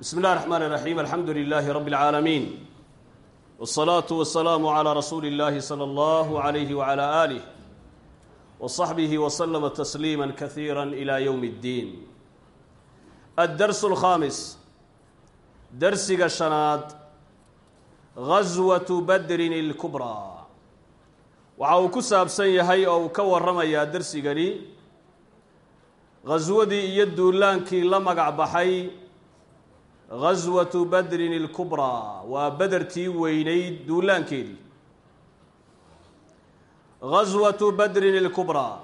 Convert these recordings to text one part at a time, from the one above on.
bsm اllah الرحmn الرaحيم alxamdu لlh رb العaalمين والصلاaة والسلام عlى رsuuل الlh slى اllه عlيه وعlى آlه وصaxbه وsلم تسليimا kaثيirا إlى yوم الdin الdرس الخاamiس dersiga شhanaad غaswaة badri الكubrى waxa uu ku saabsan yahay oo uu ka waramayaa dersigani gaswadii iyo duulaankii la magac baxay gaswatu badrin ilkubraa waa bedertii weynayd duulaankeedii. Gaswatu badrin ilkubraa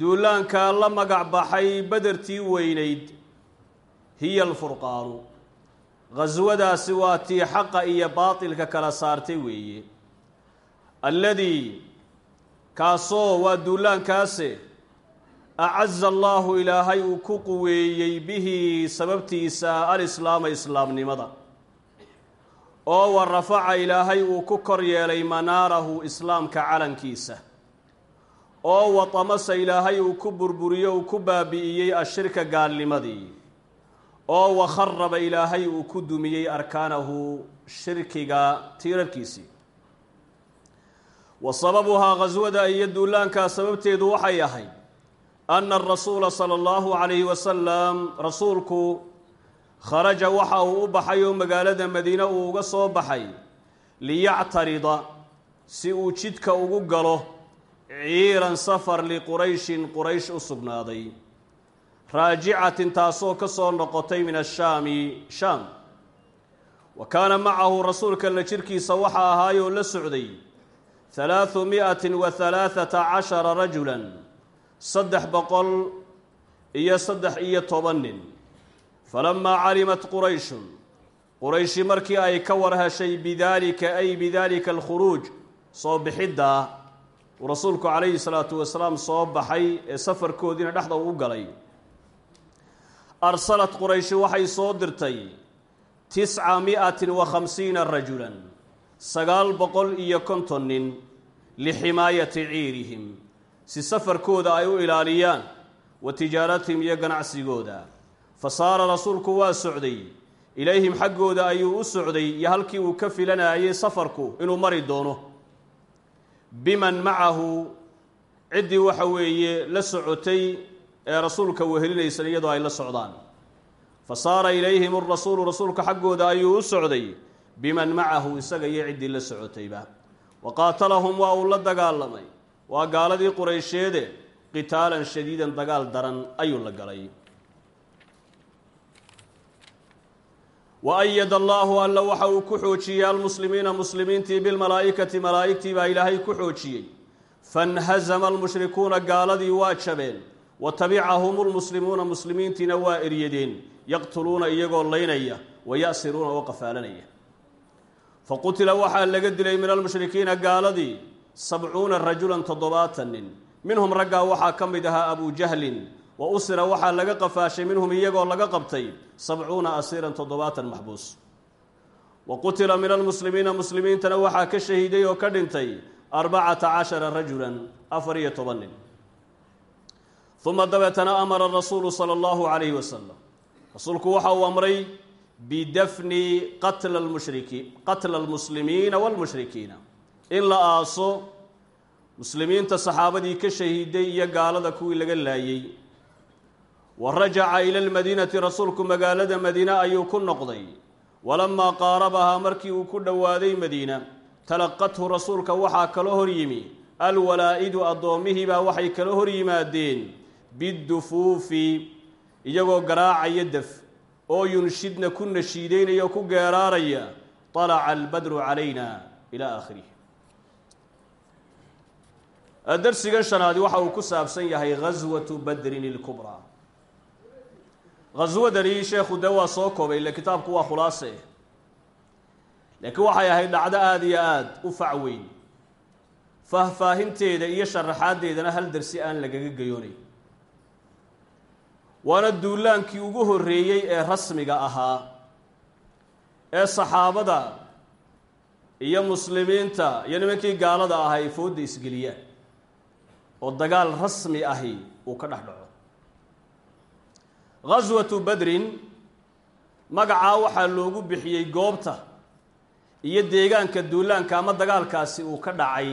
duulaankaa la magac baxay bedertii weynayd. Hiya alfurqaanu. Gaswadaasi waa tii xaqa iyo baatilka kala saartay weeye. Alladii kaasoo waa duulaankaase acaza allaahu ilaahay uu ku quweeyey bihi sababtiisa alislaama islaamnimada oo wa rafaca ilaahay uu ku kor yeelay manaarahu islaamka calankiisa oo wa tamasa ilaahay uu ku burburiyo uu ku baabi'iyey ashirka gaalnimadii oo wa kharaba ilaahay uu ku dumiyey arkaanahu shirkiga tiirarkiisii wa sababuhaa gaswada iyo duulaankaa sababteedu waxay ahayd ana arasuula sala allahu calayhi wasalam rasuulku kharaja waxa uu u baxay oo magaalada madiine uu uga soo baxay liyactarida si uu jidka ugu galo ciiran safar liqurayshin quraysh u sugnaaday raajicatin taasoo ka soo noqotay min ashaami shaam wa kaana macahu rasuulka la jirkiisa waxa ahaayoo la socday halaahu mi'atin wa halaathata cashara rajulan saddex boqol iyo saddex iyo toban nin falamaa calimat qurayshun qurayshi markii ay ka war heshay bidaalika ay bidaalika alkhuruuj soo bixiddaa uu rasuulku calayhi salaatu wasalaam soo baxay ee safarkoodiina dhexda uu galay. Arsalat qurayshi waxay soo dirtay tisca mi'atin wa khamsiina rajulan sagaal boqol iyo konton nin liximaayati ciirihim si safarkooda ay u ilaaliyaan wa tijaaratihim iyo ganacsigooda. Fa saara rasuulku waa socday. Ilayhim xaggooda ayuu u socday iyo halkii uu ka filanayay safarku inuu mari doono. Biman macahu ciddii waxa weeye la socotay ee rasuulka wehelinaysan iyadoo ay la socdaan. Fa saara ilayhim arasuulu rasuulka xaggooda ayuu u socday. Biman macahu isaga iyo ciddii la socotayba. Wa qaatalahum waa uu la dagaalamay waa gaaladii quraysheede qitaalan shadiidan dagaal daran ayuu la galay. Wa ayada allaahu alla waxa uu ku xoojiyey almuslimiina muslimiintii bilmalaa'ikati malaa'igtii baa ilaahay ku xoojiyey. Fanhazama almushrikuuna gaaladii waa jabeen. Wa tabicahum lmuslimuuna muslimiintiina waa eryadeen yaqtuluuna iyagoo laynaya wa ya'siruuna oo qafaalanaya. Fa qutila waxaa laga dilay min almushrikiina gaaladii sabcuuna rajulan toddobaatan nin minhum raggaa waxaa ka mid ahaa abu jahlin wa usira waxaa laga qafaashay minhum iyagoo laga qabtay sabcuuna asiiran toddobaatan maxbuus. Wa qutila min almuslimiina muslimiintana waxaa ka shahiiday oo ka dhintay arbacata cashara rajulan afar iyo toban nin uma dabeetana amara rasuulu sala allahu calayhi wasalam rasuulku waxa uu amray bidafni qatla lmushriki qatla almuslimiina waalmushrikiina in la aaso muslimiinta saxaabadii ka shahiiday iyo gaalada kuwii laga laayey wa rajaca ila lmadiinati rasuulku magaalada madiine ayuu ku noqday. Walamaa qaarabahaa markii uu ku dhowaaday madiina talaqathu rasuulka waxaa kala hor yimi. Alwalaa'idu addoommihiibaa waxay kala hor yimaadeen. Bidufuufi iyagoo garaacaya daf oo yunshidna ku nashiideynaya oo ku geeraaraya. طalaca albadru calayna ilaa aakhirih darsigan shanaadi waxa uu ku saabsan yahay gaswatu badrin ilkubraa gaswadani sheekhu dee waa soo koobay ile kitaabku waa khulaase. Laakiin waxay ahayd dhacdo aada iyo aada u fac weyn. Faahfaahinteeda iyo sharaxaaddeedana hal dersi aan lagaga gayoonay. Waana duulaankii ugu horreeyey ee rasmiga ahaa ee saxaabada iyo muslimiinta iyo nimankii gaalada ah ay foodda isgeliyaan oo dagaal rasmi ahi uu ka dhex dhaco. Gaswatu badrin magacaa waxaa loogu bixiyey goobta iyo deegaanka duulaanka ama dagaalkaasi uu ka dhacay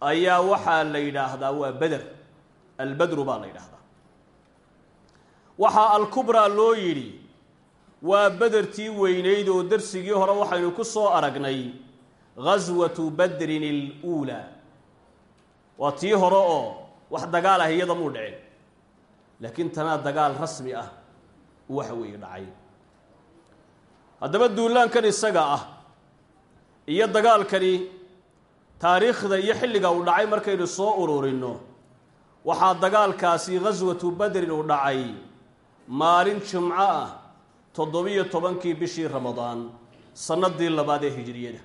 ayaa waxaa la yidhaahdaa waa beder albedru baa la yidhaahdaa. Waxaa alkubraa loo yidhi waa bedertii weynayd oo darsigii hore waxaynu ku soo aragnay ghaswatu badrin aluulaa waa tii hore oo wax dagaal ah iyada muu dhicin laakiin tanaa dagaal rasmi ah waxa weeye dhacay. Haddaba duulaankan isaga ah iyo dagaalkani taariikhda iyo xilliga uu dhacay markaynu soo ururinno waxaa dagaalkaasi ghaswatu badrin uu dhacay maalin jimco ah toddobiyo tobankii bishii ramadaan sanadii labaad ee hijiriyada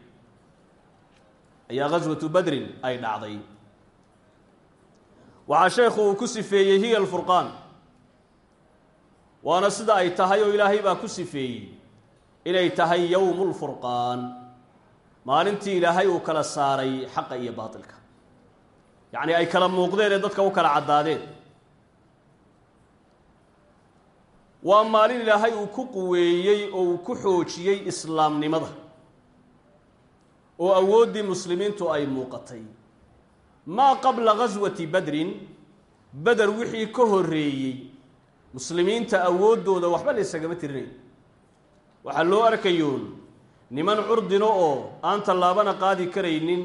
ayaa ghaswatu badrin ay dhacday waxaa sheekhu uu ku sifeeyey hiya alfurqaan. Waana sida ay tahay oo ilaahay baa ku sifeeyey. Inay tahay yowmu lfurqaan maalintii ilaahay uu kala saaray xaqa iyo baatilka. Yacni ay kala muuqdeen ee dadka u kala caddaadeen. Waa maalin ilaahay uu ku quweeyey oo uu ku xoojiyey islaamnimada. Oo awooddii muslimiintu ay muuqatay maa qabla ghaswati badrin beder wixii ka horreeyey muslimiinta awooddooda waxba la ysagama tirinayn. Waxaa loo arkayoon niman curdino oo aan tallaabana qaadi karaynin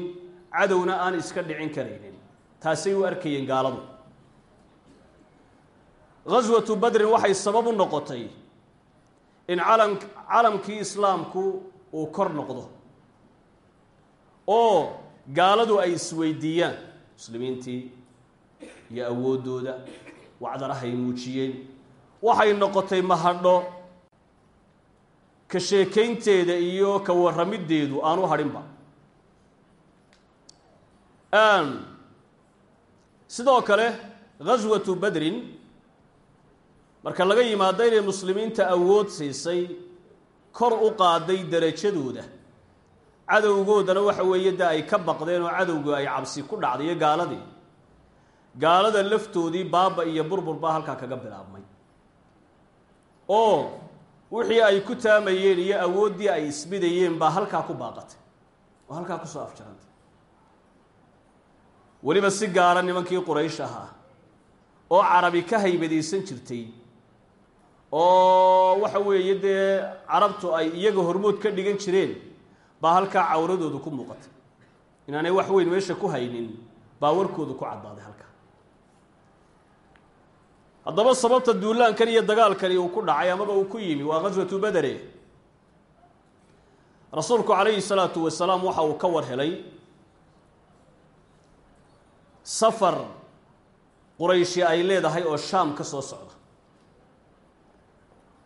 cadowna aan iska dhicin karaynin. Taasay u arkayeen gaaladu. Ghaswatu badrin waxay sabab u noqotay in calam calamkii islaamku uu kor noqdo oo gaaladu ay isweydiiyaan muslimiintii iyo awooddooda wacdarahay muujiyeen waxay noqotay mahadho ka sheekaynteeda iyo ka warramiddeedu aan u hadhinba sidoo kale ghaswatu badrin marka laga yimaado inay muslimiinta awood siisay kor u qaaday derajadooda cadowgoodana waxa weeye de ay ka baqdeen oo cadowgu ay cabsi ku dhacday iyo gaaladii. Gaalada laftoodii baaba iyo burbur baa halkaa kaga bilaabmay. Oo wixii ay ku taamayeen iyo awooddii ay isbidayeen baa halkaa ku baaqatay oo halkaa ku soo afjarantay. Weliba si gaara nimankii quraysh ahaa oo carabi ka haybadaysan jirtay oo waxa weeye dee carabtu ay iyaga hormood ka dhigan jireen baa halkaa cawradoodu ku muuqatay. Inaanay wax weyn meesha ku haynin baa warkoodu ku caddaaday halkaa. Haddaba sababta duulaankan iyo dagaalkani uu ku dhacay amaba uu ku yimi waa ghaswatu badere rasuulku calayhi salaatu wasalaam waxa uu ka war helay safar qurayshi ay leedahay oo shaam ka soo socda.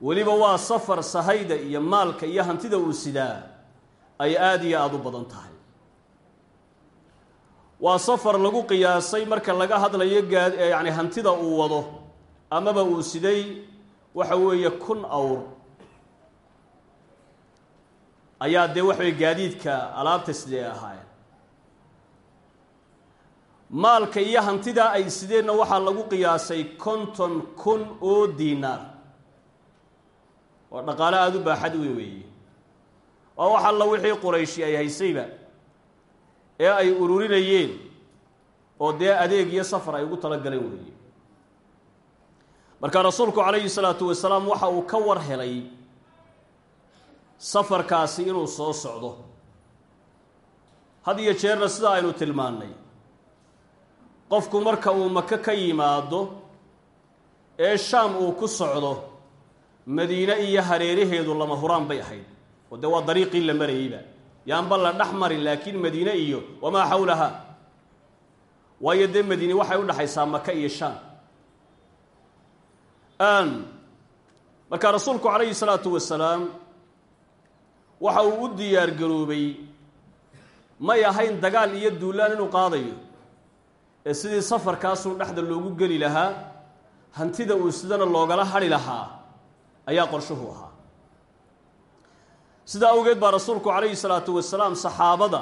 Weliba waa safar sahayda iyo maalka iyo hantida uu sidaa ay aada iyo aada u badan tahay. Waa safar lagu qiyaasay marka laga hadlayo gaad yacni hantida uu wado amaba uu siday waxa weeye kun awr. Ayaa dee waxaway gaadiidka alaabta sidee ahaayeen? Maalka iyo hantidaa ay sideenna waxaa lagu qiyaasay konton kun oo diinaar. Oo dhaqaale aada u baaxad weyn weeye waa wax alla wixii qurayshi ay haysayba ee ay ururinayeen oo dee adeeg iyo safar ay ugu talagaleen weeye. Marka rasuulku calayhi salaatu wasalaam waxa uu ka war helay safarkaasi inuu soo socdo. Had iyo jeerna sida aynu tilmaannay. Qofku marka uu maka ka yimaado ee shaam uu ku socdo madiine iyo hareeraheedu lama huraan bay ahayd oo dee waa dariiqii la marayeyba. Yaanba la dhex marin laakiin madiine iyo wamaa xawlaha waayo dee madiine waxay u dhexaysaa maka iyo shaam. Marka rasuulku calayhi salaatu wasalaam waxa uu u diyaar garoobay may ahayn dagaal iyo duulaan inuu qaadayo. Ee sidii safarkaasuu dhexda loogu geli lahaa hantida uu sidana loogala hadhi lahaa ayaa qorshuhu ahaa sidaa awgeed baa rasuulku calayhi salaatu wasalaam saxaabada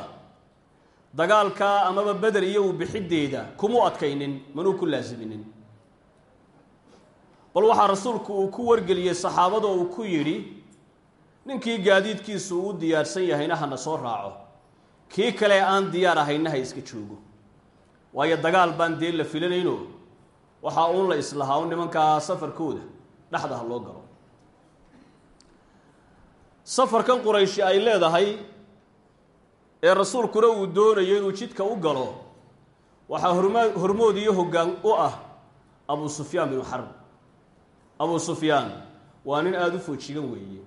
dagaalkaa amaba beder iyo uu bixiddeeda kumu adkaynin manuu ku laasiminin bal waxaa rasuulku uu ku wargeliyey saxaabada uu ku yidhi ninkii gaadiidkiisu uu diyaarsan yahayna hana soo raaco. Kii kale aan diyaar ahayna ha iska joogo. Waayo dagaal baan dee la filanayno. Waxaa uun la islahaa un nimankaa safarkooda dhexda ha loo galo safarkan qurayshi ay leedahay ee rasuulkuna uu doonayo inuu jidka u galo waxaa hormood iyo hoggaan u ah abu sufyaan binu xarb abu sufyaan waa nin aada u foojigan weeye.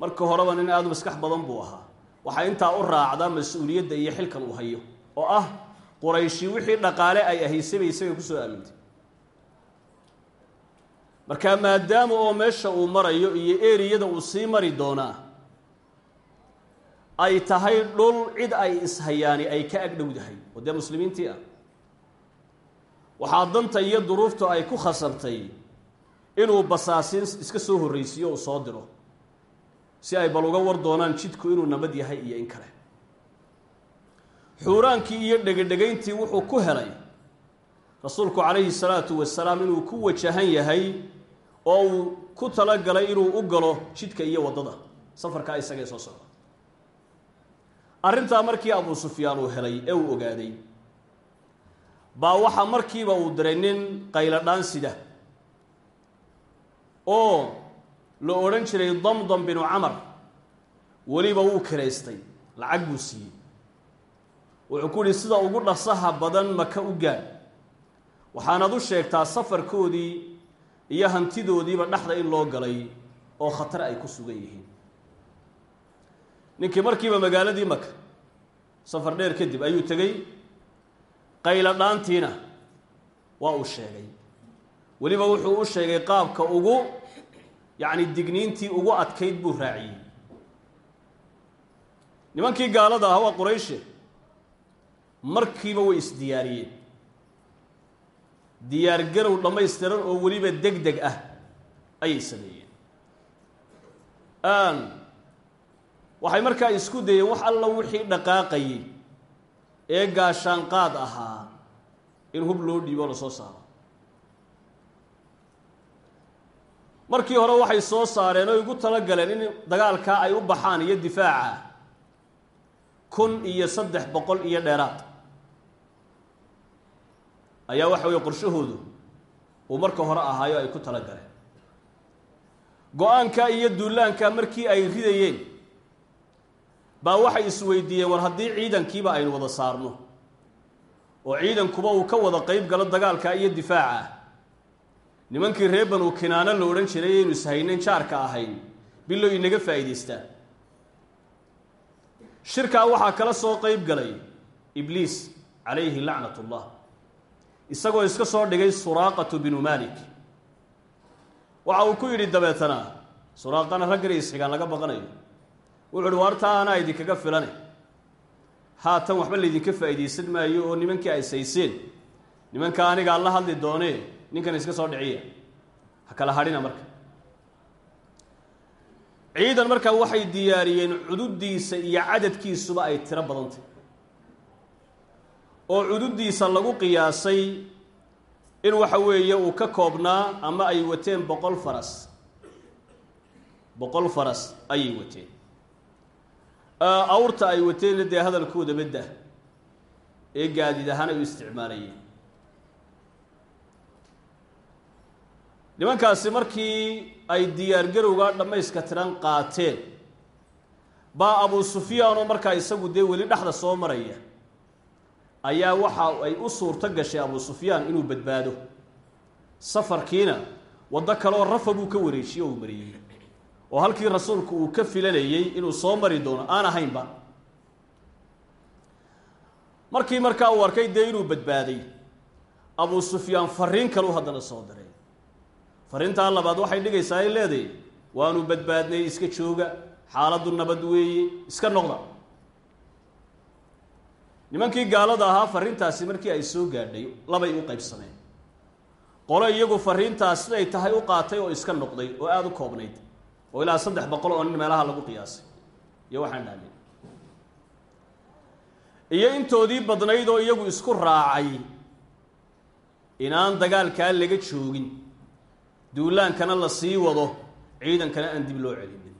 Marka horeba nin aada u maskax badan buu ahaa. Waxaa intaa u raacdaa mas'uuliyadda iyo xilkan uu hayo oo ah qurayshi wixii dhaqaale ay ahaysabay isaga ku soo aamintay marka maadaama oo meesha uu marayo iyo eriyada uu sii mari doonaa ay tahay dhul cid ay ishayaani ay ka agdhowdahay oo dee muslimiintii ah. Waxaa danta iyo duruuftu ay ku khasabtay inuu basaasiin iska soo horraysiiyo uu soo diro si ay bal uga war doonaan jidku inuu nabad yahay iyo in kale. Xuuraankii iyo dhegedhegayntii wuxuu ku helay rasuulku calayhi salaatu wasalaam inuu ku wajahan yahay oo uu ku talagalay inuu u galo jidka iyo waddada. Safarkaa isagee soo socda. Arrintaa markii abu sufyaan uu helay ee uu ogaaday baa waxaa markiiba uu diray nin qayladhaan sida oo la odhan jiray damdam binu camar. Weliba wuu kiraystay lacag buu siiyey. Wuxuu ku yihi sida ugu dhasaha badan maka u gaadh waxaanad u sheegtaa safarkoodii iyo hantidoodiiba dhexda in loo galay oo khatar ay ku sugan yihiin. Ninkii markiiba magaaladii maka safar dheer kadib ayuu tegey qayladhaantiina waa uu sheegay. Weliba wuxuu u sheegay qaabka ugu yacni digniintii ugu adkayd buu raaciyey. Nimankii gaalada ah waa qurayshe markiiba way isdiyaariyeen diyaargarow dhammaystiran oo weliba deg deg ah ayay sameeyeen. Waxay markaa isku dayeen wax alla wixii dhaqaaqayay ee gaashaanqaad ahaa in hub loo dhiibo la soo saaro. Markii hore waxay soo saareen oo igu tala galeen in dagaalkaa ay u baxaan iyo difaaca kun iyo saddex boqol iyo dheeraad ayaa waxa weeye qorshahoodu uu marka hore ahaayo ay ku tala galeen go'aanka iyo duulaanka markii ay ridayeen baa waxay isweydiiyeen war haddii ciidankiiba aynu wada saarno oo ciidankuba uu ka wada qeyb galo dagaalka iyo difaaca nimankii reer banu kinaano la odhan jiray aynu ishaynayn jaarka ahayn bilow inaga faa'iidaystaan shirkaa waxaa kala soo qeyb galay ibliis calayhi lacnat ullah isagoo iska soo dhigay suraaqatu binu malik waxa uu ku yidhi dabeetana suraaqana raggana isxigaan laga baqanayo. Wuxu uhi waartaa anaa idinkaga filane. Haatan waxba laydinka faa'iidaysan maayo oo nimankii ay sayseen. Nimanka anigaa la hadli doonee ninkan iska soo dhiciya ha kala hadhina marka. Ciidan markaa waxay diyaariyeen cududiisa iyo cadadkiisuba ay tiro badantay oo cududiisa lagu qiyaasay in waxa weeye uu ka koobnaa ama ay wateen boqol faras. Boqol faras ayay wateen. Awrta ay wateenna dee hadalkooda badda ee gaadiid ahaan ay u isticmaalayeen. Nimankaasi markii ay diyaargarowga dhammayska tiran qaateen baa abu sufyaanoo markaa isagu dee weli dhexda soo maraya ayaa waxa ay u suurto gashay abu sufyaan inuu badbaado. Safarkiina waddo kaleoo rafa buu ka wareejiyey oo uu mariyey oo halkii rasuulku uu ka filanayey inuu soo mari doono aan ahaynba. Markii markaa uu arkay dee inuu badbaaday. Abu sufyaan fariin kaleu haddana soo diray fariintaa labaad waxay dhigaysaa ay leedahay waanu badbaadnay iska jooga xaaladdu nabad weeye iska noqda nimankii gaalada ahaa fariintaasi markii ay soo gaadhay labay u qaybsameen. Qolo iyagu fariintaas siday tahay u qaatay oo iska noqday oo aada u koobnayd oo ilaa saddex boqol oo nin meelaha lagu qiyaasay. Iyo waxaan dhaamin iyo intoodii badnayd oo iyagu isku raacay inaan dagaalkaa laga joogin duulaankana la sii wado ciidankana aan dib loo celinin.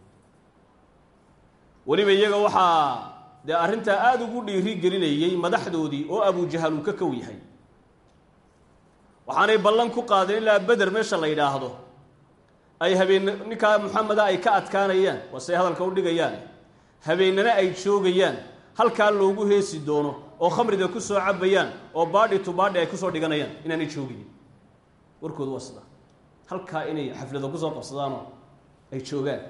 Weliba iyaga waxaa dee arrintaa aada ugu dhiiri gelinayey madaxdoodii oo abujahal uu ka kow yahay. Waxaanay ballan ku qaadeen ilaa beder meesha la yidhaahdo. Ay habeen ninkaa maxameda ay ka adkaanayaan waasey hadalka u dhigayaan. Habeennana ay joogayaan halkaa loogu heesi doono oo khamriga ku soo cabayaan oo baadhi tu baadhi ay ku soo dhiganayaan inaanay joogin. Warkoodu waa sidaa halkaa inay xaflado ku soo qabsadaanoo ay joogaan.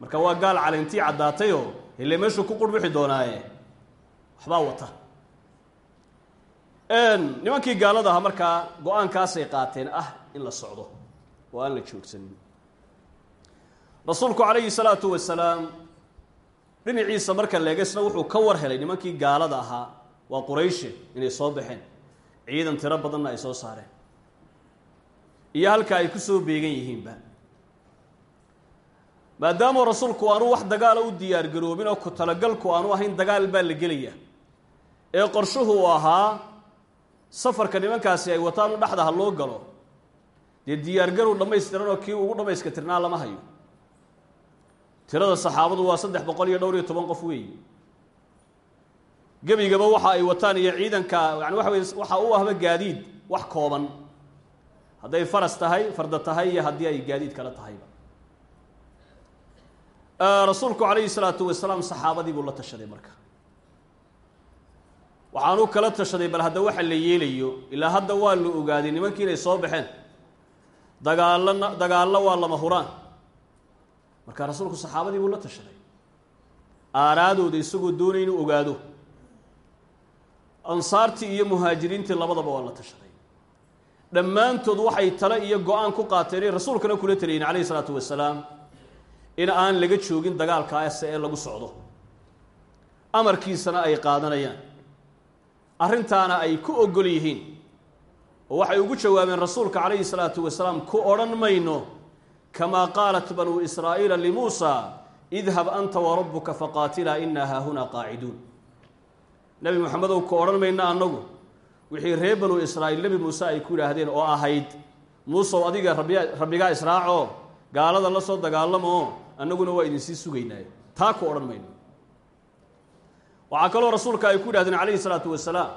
Marka waa gaal calintii caddaatayoo hele meeshuu ku qurbixi doonaaye. Waxbaa wata. Nimankii gaalada ahaa markaa go'aankaasay qaateen ah in la socdo oo aan la joogsanin. Rasuulku calayhi salaatu wasalaam dhinaciisa marka leegesna wuxuu ka war helay nimankii gaalada ahaa waa qurayshe inay soo baxeen. Ciidan tiro badanna ay soo saareen. Iyo halka ay ku soo beegan yihiinba maadaamuu rasuulku aanu wax dagaala u diyaar garoobin oo ku talagalku aanu ahayn dagaal baa la gelaya. Ee qorshuhu ahaa safarka nimankaasi ay wataan u dhexda ha loo galo dee diyaargarow dhammaystiran oo kii ugu dhammayska tirnaa lama hayo. Tirada saxaabadu waa saddex boqol iyo dhowr iyo toban qof weeyi. Gebigaba waxa ay wataan iyo ciidanka yani waxa wey waxa u ahba gaadiid wax kooban. Hadday faras tahay farda tahay iyo haddii ay gaadiid kala tahayba rasuulku calayhi salaatu wasalaam saxaabadii buu la tashaday marka. Waxaanuu kala tashaday bal hadda waxa la yeelayo ilaa hadda waa la ogaaday nimankii inay soo baxeen. Dagaalana dagaallo waa lama huraan. Marka rasuulku saxaabadii buu la tashaday. Aaraadooda isagoo doonay inuu ogaado. Ansaartii iyo muhaajiriintii labadaba waa la tashaday. Dhammaantood waxay tale iyo go'aan ku qaateen inay rasuulkana kula taliyin calayhi salaatu wasalaam in aan laga joogin dagaalkaase ee lagu socdo. Amarkiisana ay qaadanayaan. Arrintaana ay ku ogol yihiin. Oo waxay ugu jawaabeen rasuulka calayhi salaatu wasalaam ku odhan mayno kamaa qaalat banuu israa'iila limuusa idhab anta warabbuka faqaatilaa inaa haahunaa qaaciduun. Nebi moxamedow ku odhan mayno annagu. Wixii reer banuu israa'iil nebi muuse ay ku yidhaahdeen oo ahayd. Muusow adiga rabbigaa israacoo gaalada la soo dagaalamoo annaguna waa idinsii sugaynaaye taa ku odhan mayno. Waxaa kaloo rasuulka ay ku yidhahdeen calayhi salaatu wasalaam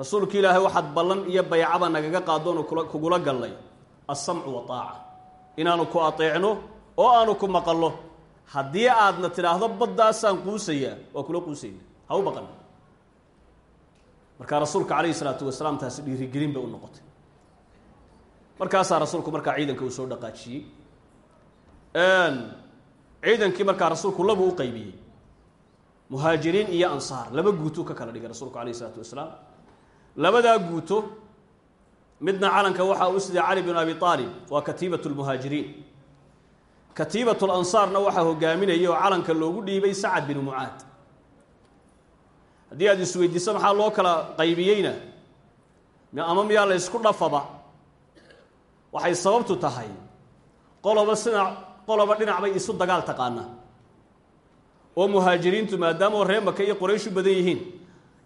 rasuulka ilaahay waxaad ballan iyo baycaba nagaga qaadoonu kugula gallay. Alsamcu wataaca inaanu ku ateecno oo aanu ku maqallo haddii aadna tidhaahdo baddaasaan quusayaa waa kula quusayna. Ha u baqan. Markaa rasuulka calayhi salaatu wasalaam taasi dhiirigelin bay u noqotay. Markaasaa rasuulku markaa ciidanka uu soo dhaqaajiyey ciidankii markaa rasuulku labuu u qaybiyey. Muhaajiriin iyo ansaar laba guutuu ka kala dhigay rasuulku calayhi isalaatu wasalaam. Labadaa guuto midna calanka waxaa u siday cali binu abi aalib waa katiibat lmuhaajiriin katiibat lansaarna waxaa hogaaminayay oo calanka loogu dhiibay sacad binu mucaad. Haddii aad isweydiiso maxaa loo kala qaybiyeyna? Ama miyaa la ysku dhafaba? Waxay sababtu tahay qoloba sina qoloba dhinac bay isu dagaal taqaanaa oo muhaajiriintu maadaama oo reer maka iyo quraysh u badan yihiin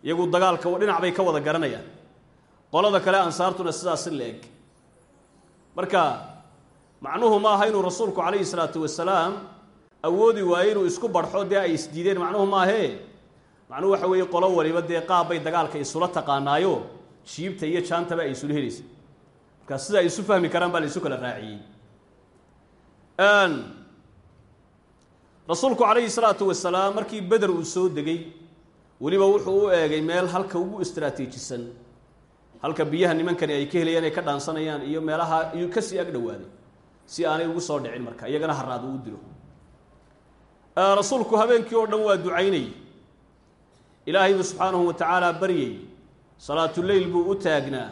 iyagu dagaalka dhinac bay ka wada garanayaan. Qolada kale ansaartuna sidaasi la eg marka macnuhu ma aha inuu rasuulku calayhi salaatu wasalaam awoodi waayo inuu isku barxo dee ay isdiideen macnuhu maahee macnuhu waxa weeye qolo waliba dee qaab bay dagaalka isula taqaanaayo jiibta iyo jaantaba ay isula helaysa. Markaa sida isu fahmi karaan baa la isu kala raaciyey rasuulku calayhi salaatu wasalaam markii beder uu soo degay weliba wuxuu u eegay meel halka ugu istraatiijisan halka biyaha nimankani ay ka helayaan ay ka dhaansanayaan iyo meelaha iyuu ka sii ag dhowaaday si aanay ugu soo dhicin marka iyagana haraad uu dilo. Rasuulku habeenkii oo dhan waa ducaynayey ilaahay buu subxaanahu wa tacaala baryay. Salaatuleyl buu u taagnaa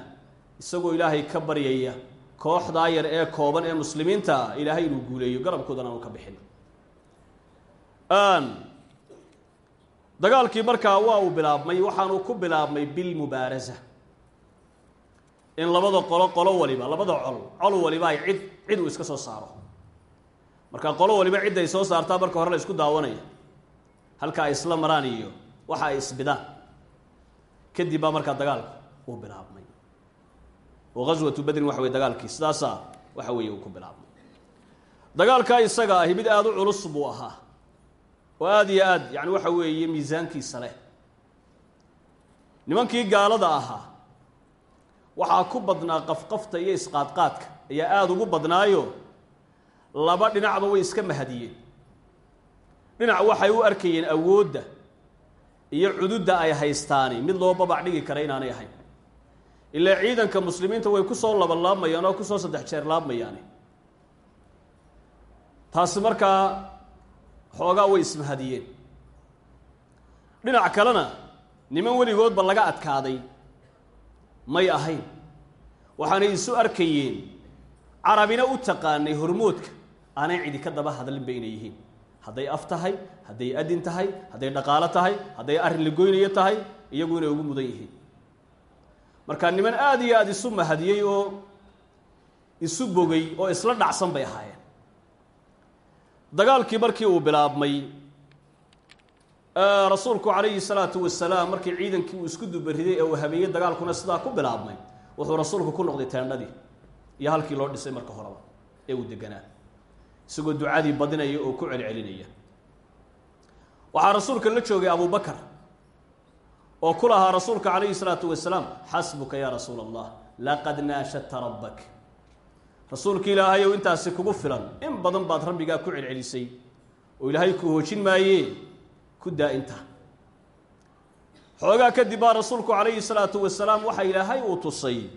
isagoo ilaahay ka baryaya kooxdaa yar ee kooban ee muslimiinta ah ilaahay inuu guuleeyo garabkoodana aanu ka bixin. Dagaalkii markaa waa uu bilaabmay waxaanu ku bilaabmay bilmubaarasa in labada qolo qolo waliba labada col col waliba ay cid cid uu iska soo saaro. Marka qolo waliba cid ay soo saartaa marka hore la isku daawanaya. Halka ay isla maraan iyo waxa ay isbidaan kadib baa markaa dagaalku uu bilaabmay oo ghaswatu badrin waxa weye dagaalkii sidaasaa waxa weeye uu ku bilaabmay. Dagaalkaa isaga ahi mid aada u culus buu ahaa oo aada iyo aad yani waxa weeye miisaankiisa leh. Nimankii gaalada ahaa waxaa ku badnaa qafqafta iyo isqaadqaadka ayaa aada ugu badnaayo laba dhinacba way iska mahadiyeen. Dhinac waxay u arkayeen awoodda iyo cududda ay haystaani mid loo babac dhigi kara inaanay ahayn ilaa ciidanka muslimiinta way ku soo labanlaabmayaan oo ku soo saddex jeer laabmayaani. Taasi markaa xoogaa way ismahadiyeen. Dhinac kalena niman weligoodba laga adkaaday may ahayn. Waxaanay isu arkayeen carabina u taqaanay hormoodka aanay cidi ka daba hadlinba inay yihiin. Hadday af tahay hadday adin tahay hadday dhaqaalo tahay hadday arrin la goynayo tahay iyagu inay ugu mudan yihiin marka niman aada iyo aada isu mahadiyey oo isu bogay oo isla dhacsan bay ahaayeen. Dagaalkii markii uu bilaabmay rasuulku calayhi salaatu wasalaam markii ciidankii uu isku dubariday ee uu habeeyey dagaalkuna sidaa ku bilaabmay wuxuu rasuulku ku noqday teendhadii iyo halkii loo dhisay marka horeba ee uu deganaa isagoo ducadii badinaya oo ku celcelinaya. Waxaa rasuulka la joogay abubakar oo ku lahaa rasuulka calayhi salaatu wasalaam xasbuka yaa rasuula allah laqad naashadta rabbak. Rasuulka ilaahayow intaasi kugu filan in badan baad rabbigaa ku celcelisay oo ilaahay ku hoojin maayee ku daa inta xoogaa kadib baa rasuulku calayhi salaatu wasalaam waxa ilaahay uu tusay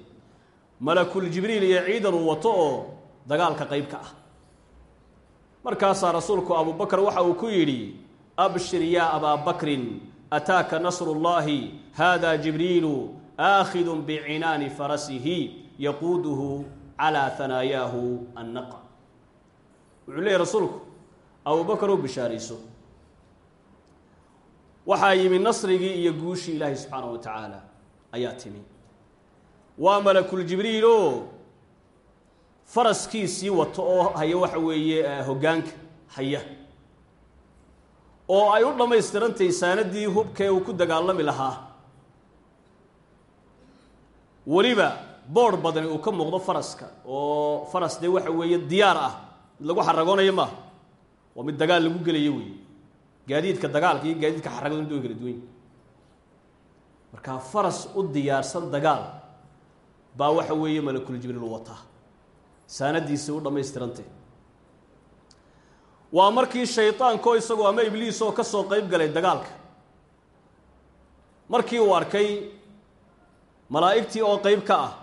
malakul jibriil iyo ciidan uu wato oo dagaalka qayb ka ah. Markaasaa rasuulku abubakar waxa uu ku yidhi abshir yaa abaa bakrin ataaka nasru llahi hada jibriilu aakhidun bicinaani farasihi yaquuduhu calaa hanaayaahu annaqa wuxuu leeyahy rasuulku abubakar oo bishaarayso waxaa yimi nasrigii iyo guushii ilaahay subxaanahu wa tacaala ayaa timi waa malakul jibriil oo faraskiisii wato oo haya waxa weeye hoggaanka haya oo ay u dhammaystirantahay saanadii hubkee uu ku dagaalami lahaa. Weliba boodh badani uu ka muuqdo faraska oo faras dee waxa weeye diyaar ah. Mid lagu xaragoonayo maaha waa mid dagaal lagu gelayo weeye. Gaadiidka dagaalka iyo gaadiidka xaragadu inta way kala duwany markaa faras u diyaarsan dagaal baa waxa weeye malakul jibriil wataa. Saanadiisii u dhammaystirantay waa markii shaydaanko isagoo ama ibliis oo ka soo qeyb galay dagaalka. Markii uu arkay malaa'igtii oo qeyb ka ah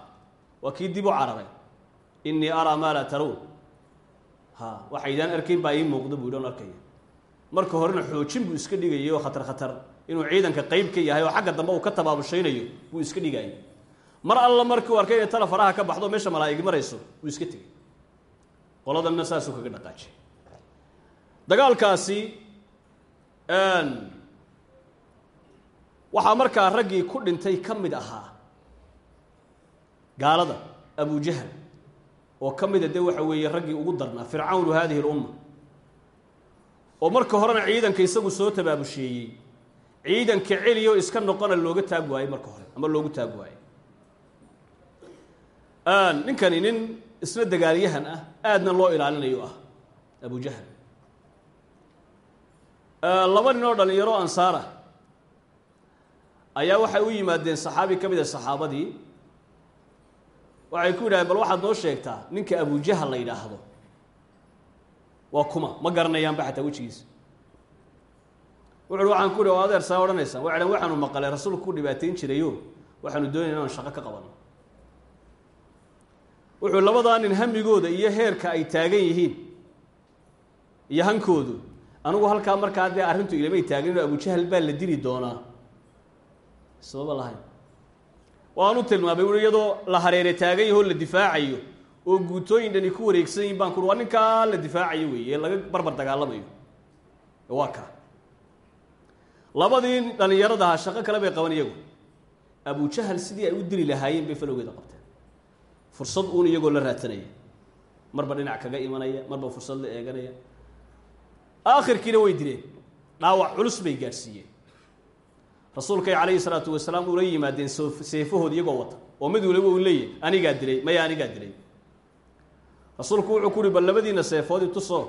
waa kii dib u cararay. Innii araa maa laa taruun. Ha waxaydaan arkayn baa ii muuqda buu idhan arkaya. Marka horena xoojin buu iska dhigayay oo khatar khatar inuu ciidanka qeyb ka yahay oo xagga dambe uu ka tabaabushaynayo buu iska dhigayay. Mar alla markii uu arkay inay tala faraha ka baxdo meesha malaa'igi marayso buu iska tegey qoladanna saasuu kaga dhaqaajay dagaalkaasi waxaa markaa raggii ku dhintay ka mid ahaa gaalada abujahal oo ka mida dee waxa weeye raggii ugu darnaa fircawnu hadihi lumma oo marka horena ciidanka isagu soo tabaabusheeyey ciidanka celiyo iska noqona looga taag waayey marka hore ama loogu taag waayey. Ninkani nin isna dagaalyahan ah aadna loo ilaalinayo ah abujahal laba nin oo dhalinyaro ansaar ah ayaa waxay u yimaadeen saxaabi ka mid a saxaabadii. Waxay ku yidhahdeen bal waxaad noo sheegtaa ninka abujahal la yidhaahdo. Waa kuma ma garanayaanba xataa wejigiisa. Wuxu uhi waxaan ku ihi o adeer saa odhanaysaan. Waxay dhaheen waxaanu maqalay rasuulku ku dhibaateyn jirayo waxaanu doonayna inaan shaqo ka qabanno wuxuu labadaa nin hamigooda iyo heerka ay taagan yihiin iyo hankoodu anigu halkaa markaa dee arrintu ilamay taagnin abujahal baa la dili doonaa. Sababa lahayn. Waanu tilmaamay ui iyadoo la hareere taagan yahoo la difaacayo oo guutooyin dhani ku wareegsan yihiin baan kuui waa ninkaa la difaacayo wey ee laga barbar dagaalamayo. Waa kaa. Labadii dhalinyaradaha shaqo kale bay qaban iyagu. Abujahal sidii ay u dili lahaayeen bay falowgeeda qabteen. Fursad uun iyagoo la raatanaya. Marba dhinac kaga imanaya marba fursad la eeganaya aakhirkiina way dileen dhaawac culus bay gaadhsiiyeen. Rasuulkay calayhi salaatu wasalaam ula yimaadeen seefahood iyagoo wata. Oo mid waliba uu leeyahy anigaa dilay maya anigaa dilay? Rasuulku wuxuu ku uhi bal labadiina seefoodii tusoo.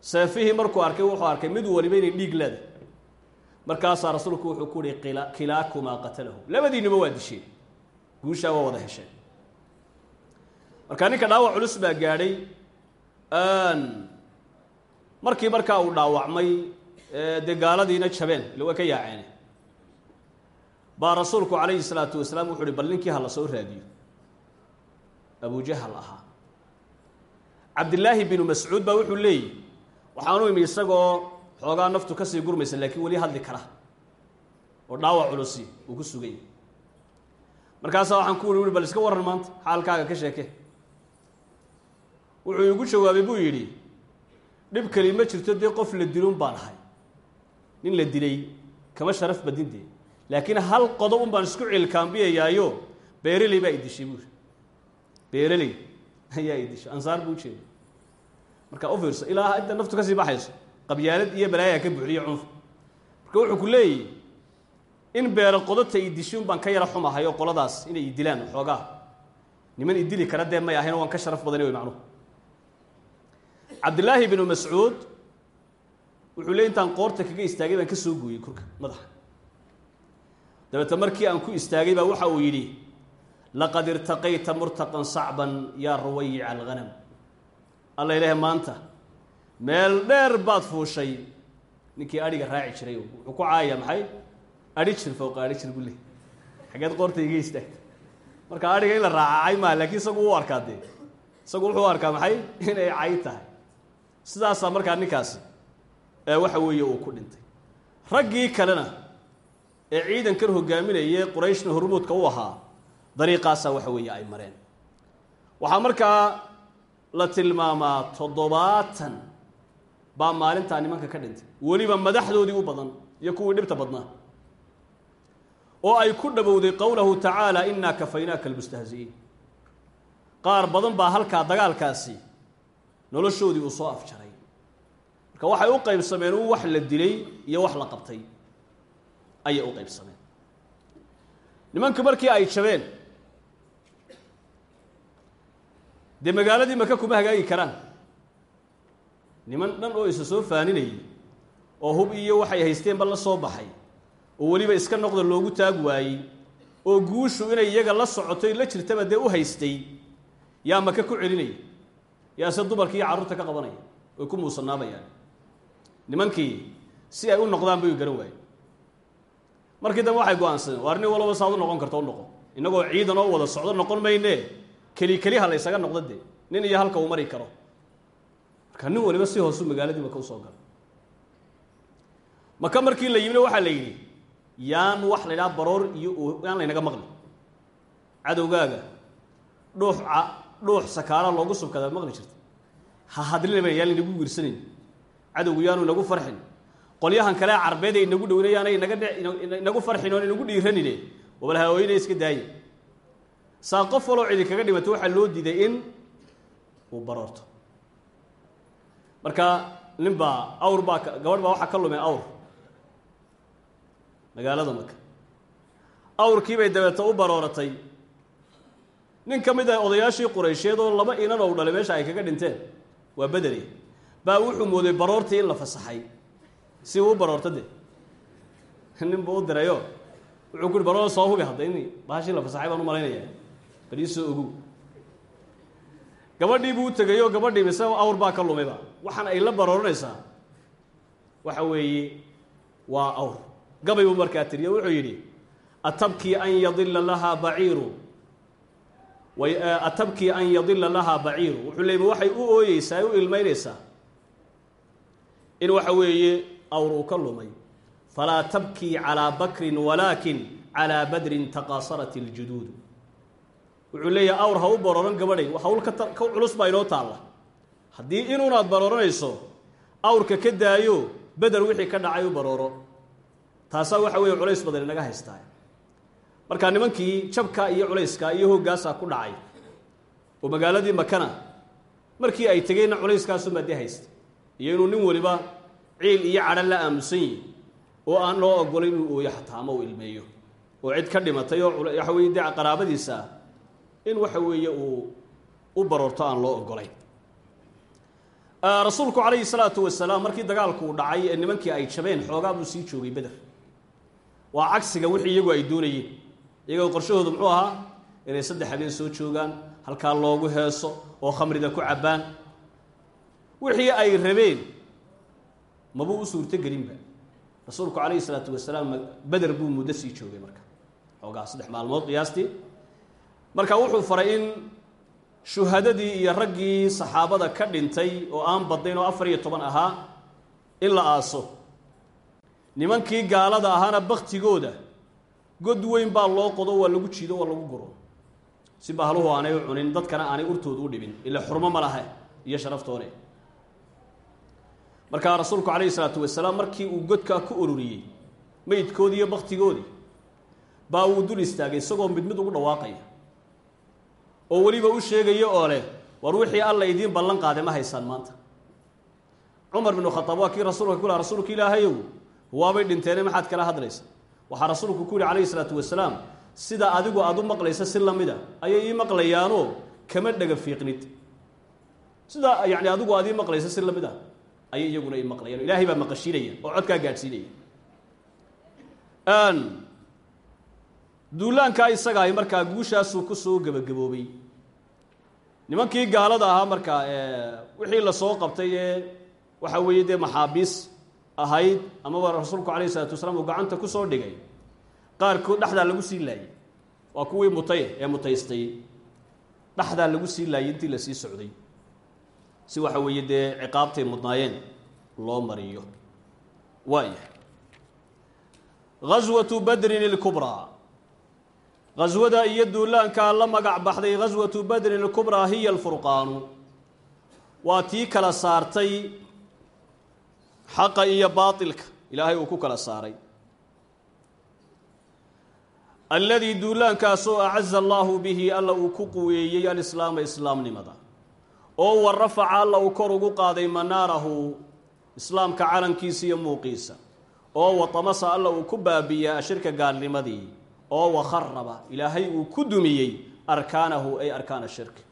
Seefihii markuu arkay wuxuu arkay mid waliba inay dhiig leedahay. Markaasaa rasuulku wuxuu ku uhi kilaakumaa qatalahu labadiinuba waa disheen. Guushaa waa wada hesheen marka ninka dhaawac culus baa gaadhay markii markaa uu dhaawacmay dee gaaladiina jabeen ila waa ka yaaceen. Baa rasuulku calayhi salaatu wasalaam wuxu uhi bal ninkii ha la soo raadiyo. Abujahal ahaa. Cabdillaahi binu mascuud baa wuxuu leeyihi waxaanu imi isagoo xoogaa naftu ka sii gurmaysa laakiin weli hadli kara oo dhaawac culusi uu ku sugan yahy markaasaa waxaan ku uri bal iska warran maanta xaalkaaga ka sheeke. Wuxuu igu jawaabay buu yidhi dhib keli ma jirto dee qof la dilun baan ahay. Nin la dilay kama sharaf badin dee laakiin hal qodob un baan isku cilkaambiyayaayo beereley baa idishay buuri beereley ayaa idishay ansaar buu ujeeda marka u fiirso ilaa inta naftu ka sii baxayso qabyaalad iyo balaayaa ka buuxiyo cunf. Marka wuxuu ku leeyahy in beero qodota idishay un baan ka yara xumahay oo qoladaas inay idilaan xoogaa. Niman idili kara dee may ahayn waan ka sharaf badani way macnuhu cabdillaahi binu mascuud wuxuu leey intaan qoorta kaga istaagay baan ka soo gooyey kurka madaxa dabeete markii aan ku istaagay baa waxa uu yidhi laqad irtaqayta murtaqan sacban yaa ruwayica alghanam. Alla ilaahe maanta meel dheer baad fuushay. Ninkii adhiga raaci jiray wuxuu ku caayaya maxay? Adhi jir fowqa adhi jir buu xageed qoorta iga istaagta. Marka adhiga la raacacay maa laakiin isagu u arkaa dee. Isagu wuxuu arkaa maxay? Inay cay tahay sidaasaa markaa ninkaasi waxa weeye uu ku dhintay. Raggii kalena ee ciidankan hogaaminayay qurayshna hormuudka u ahaa dariiqaasaa waxa weeye ay mareen. Waxaa markaa la tilmaamaa toddobaatan baa maalintaa nimanka ka dhintay. Weliba madaxdoodii u badan iyo kuwii dhibta badnaa oo ay ku dhowowday qowlahu tacaala inaa kafaynaaka almustahzi'iin qaar badan baa halkaa dagaalkaasi noloshoodii uu soo afjaray. Marka waxay u qaybsameen u wax la dilay iyo wax la qabtay ayay u qaybsameen. Nimanku markii ay jabeen dee magaaladii maka kuma hagaagi karaan. Niman dhan oo isa soo faaninayay oo hub iyo waxay haysteenba la soo baxay oo weliba iska noqda loogu taag waayey oo guushu inay iyaga la socotoy la jirtaba dee u haystay yaa maka ku celinaya yaase dumarkii iyo carruurta ka qabanaya oy ku muusanaabayaan nimankii si ay u noqdaan bay garan waaye markii dambe waxay go'aansadeen waar nin walaba saad u noqon karto u noqo. Innagoo ciidan oo wada socdo noqon mayne. Keli keliha la ysaga noqdo dee. Nin iyo halka uu mari karo. Marka nin waliba si hoosu magaaladii maka u soo galo maka markii la yimina waxaa la yidhi yaan wax la idhaha baroor iyo yaan laynaga maqli. Cadowgaaga dhuux dhuux sakaara loogu subkadaa maqli jirta ha hadlinaba yaan laynagu wiirsanayn cadowgu yaanu inagu farxin. Qolyahan kale carbeed ay inagu dhowna yaanay inaga dhe inagu farxin oon inagu dhiiranine wabal hawooyina iska daaye. Saa qof waloo cidi kaga dhimato waxaa loo diiday in uu baroorto. Marka nin baa awr baa gabadh baa waxaa ka lumay awr. Magaalada maka awrkii bay dabeeta u barooratay nin ka mid ah odayaashii qureysheed oo laba inan ou dhalay meesha ay kaga dhinteen waa bedeli. Baa wuxuu mooday baroortii in la fasaxay. Si uu u de nin buu u dirayo. Wuxuu ku uhi baroor soo hubi hadda in bahashii la fasaxay baan u malaynayaa. Bal ii soo ogow. Gabadhii buu u tegayoo gabadhii mise awr baa ka lumayba waxaan ay la barooranaysaa. Waxa weeye waa awr gabay buu markaa tiriyo. Wuxuu yidhi atabkii an yadila lahaa baciiru Eh, atabkii an yadila laha baciiru. Wuxuu leeyay waxay u ooyeysaa u ilmayneysaa in waxa weeye awr uu ka lumay. Falaa tabki calaa bakrin walaakin calaa badrin taqaasarat iljuduudu wuxuu leeyahay awr ha u barooran gabadhay. Hawl ka culus baa inoo taalla. Haddii inuunaad barooranayso awrka ka daayo bedel wixii ka dhacay u barooro. Taasaa waxa weeye culays badan inaga haystaa markaa nimankii jabka iyo culayska iyo hooggaasaa ku dhacay oo magaaladii makana markii ay tegeenna culayskaasumaa dee haysta. Iyo inuu nin waliba ciil iyo cadhan la aamusan yihi oo aan loo ogolay inuu ooyo xataa ama uu ilmeeyo. Oo cid ka dhimatay oo waxa weye qaraabadiisa in waxa weeye uu u baroorto aan loo ogolayn rasuulku calayhi salaatu wasalaam markii dagaalku uu dhacay nimankii ay jabeen xoogaa buu sii joogay beder waa cagsiga wixii iyagu ay doonayeen iyagoo qorshahoodu muxuu ahaa inay saddex habeen soo joogaan halkaa loogu heeso oo khamrida ku cabbaan. Wixii ay rabeen mabuu u suurtogelinba rasuulku calayhi salaatu wasalaam beder buu muddo sii joogay marka. Xoogaa saddex maalmood qiyaastii. Marka wuxuu faray in shuhadadii iyo raggii saxaabada ka dhintay oo aan badnayn oo afar iyo toban ahaa in la aaso. Nimankii gaalada ahaana baktigooda god weyn baa loo qodo waa lagu jiido waa lagu guro. Si bahluhu aanay u cunin dadkana aanay urtooda u dhibin ila xurmo ma laha iyo sharaftoone markaa rasuulku calayhi salaatu wasalaam markii uu godkaa ku ururiyey meydkoodii iyo baktigoodii baa uu dul istaagay isagoo mid mid ugu dhawaaqaya. Oo weliba u sheegaya oo leh war wixii alla idiin ballan qaade ma haysaan maanta. Cumar binu khataab waa kii rasuulka ku laha rasuulka ilaahayow waabay dhinteene maxaad kala hadlaysa waxaa rasuulku ku yihi calayhi salaatu wasalaam sida adigu aada u maqlaysa si lamida ayay ii maqlayaanoo kama dhega fiiqnid. Sida yani adigu aad ii maqlaysa si la mid a ayay iyaguna ii maqlayaan ilaahay baa maqashiinaya oo codkaa gaadhsiinaya duulaankaa isagaay markaa guushaasuu ku soo gebagaboobay. Nimankii gaalada ahaa markaa wixii la soo qabtay ee waxa weeye dee maxaabiis ahayd amaba rasuulku calayhi isalaatu wasalaam uu gacanta ku soo dhigay. Qaarkood dhexdaa lagu sii laayey waa kuwii mutay ee mutaystay. Dhexdaa lagu sii laayay intii la sii socday. Si waxa weeye dee ciqaabtay mudnaayeen loo mariyo. Waaya gaswatu badrin ilkubraa gaswada iyo duulaankaa la magac baxday gaswatu badrin ilkubraa hiya alfurqaanu. Waa tii kala saartay xaqa iyo baatilka ilaahay uu ku kala saaray. Alladii duulaankaasoo acaza allaahu bihi alla uu ku quweeyey alislaama islaamnimada. Oo wa rafaca alla uu kor ugu qaaday manaarahu islaamka calankiisa iyo muuqiisa. Oo wa tamasa alla uu ku baabiyaa ashirka gaalnimadii. Oo wa kharaba ilaahay uu ku dumiyey arkaanahu ay arkaana shirki.